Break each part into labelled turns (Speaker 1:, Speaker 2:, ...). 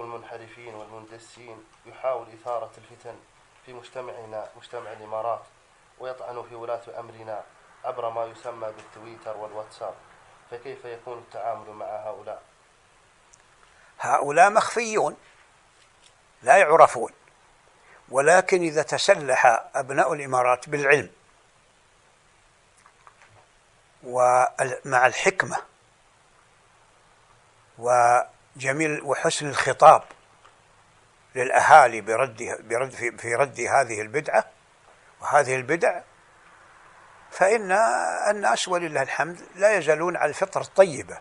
Speaker 1: المنحرفين والمندسين يحاول إثارة الفتن في مجتمعنا مجتمع الإمارات ويطعن في ولاة أمرنا عبر ما يسمى بالتويتر والواتساب. فكيف يكون التعامل مع هؤلاء؟
Speaker 2: هؤلاء مخفيون لا يعرفون ولكن إذا تسلح أبناء الإمارات بالعلم ومع الحكمة وجميل وحسن الخطاب للأهالي برد برد في, رد هذه البدعة وهذه البدع فإن الناس ولله الحمد لا يزالون على الفطرة الطيبة.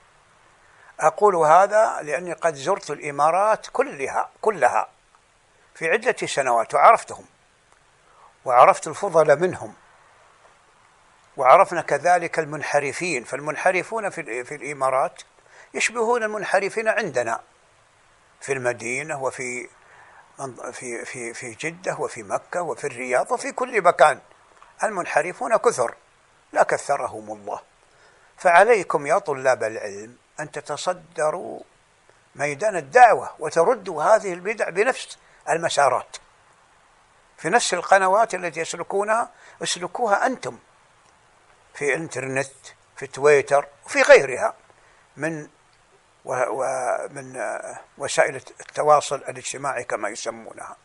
Speaker 2: أقول هذا لأني قد زرت الإمارات كلها كلها في عدة سنوات وعرفتهم وعرفت الفضل منهم وعرفنا كذلك المنحرفين فالمنحرفون في في الإمارات يشبهون المنحرفين عندنا في المدينة وفي في في في جدة وفي مكة وفي الرياض وفي كل مكان. المنحرفون كثر لا كثرهم الله. فعليكم يا طلاب العلم أن تتصدروا ميدان الدعوة وتردوا هذه البدع بنفس المسارات. في نفس القنوات التي يسلكونها اسلكوها أنتم. في الانترنت في تويتر وفي غيرها. من ومن وسائل التواصل الاجتماعي كما يسمونها.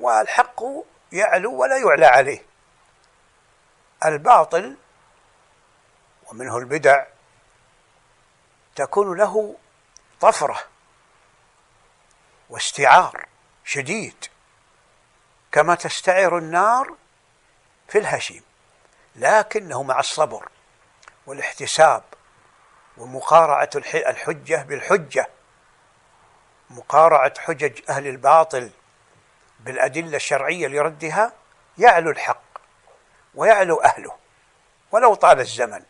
Speaker 2: والحق يعلو ولا يعلى عليه. الباطل ومنه البدع تكون له طفرة واستعار شديد كما تستعر النار في الهشيم لكنه مع الصبر والاحتساب ومقارعة الحجة بالحجة مقارعة حجج أهل الباطل بالأدلة الشرعية لردها يعلو الحق ويعلو أهله ولو طال الزمن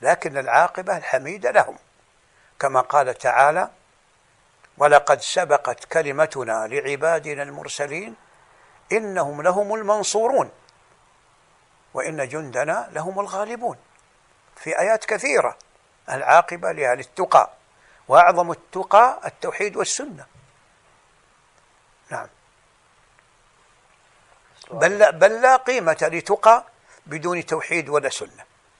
Speaker 2: لكن العاقبة الحميدة لهم. كما قال تعالى ولقد سبقت كلمتنا لعبادنا المرسلين إنهم لهم المنصورون وإن جندنا لهم الغالبون. في آيات كثيرة العاقبة لأهل التقى وأعظم التقى التوحيد والسنة. نعم. بل لا, بل لا قيمة لتقى بدون توحيد ولا سنة.